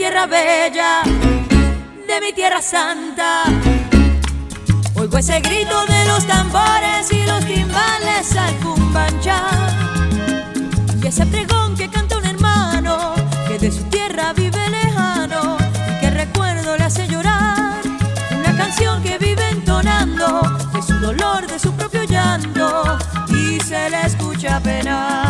tierra bella, de mi tierra santa. Oigo ese grito de los tambores y los timbales al cumbancha. Y ese pregón que canta un hermano que de su tierra vive lejano y que recuerdo le hace llorar. Una canción que vive entonando de su dolor, de su propio llanto y se le escucha penar.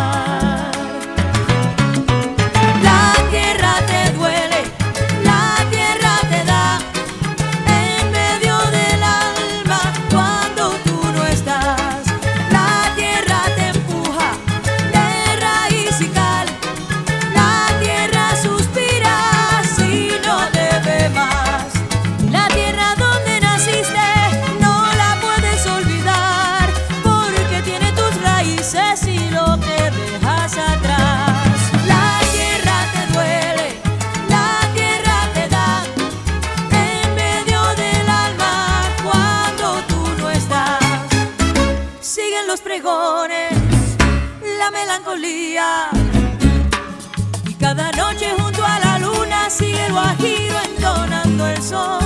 los pregones la melancolía. Y cada noche junto a la luna sigue el guajiro entonando el sol.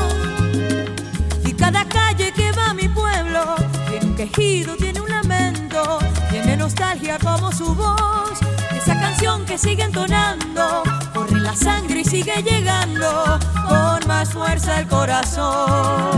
Y cada calle que va a mi pueblo tiene un quejido, tiene un lamento, tiene nostalgia como su voz. Esa canción que sigue entonando corre la sangre y sigue llegando con más fuerza el corazón.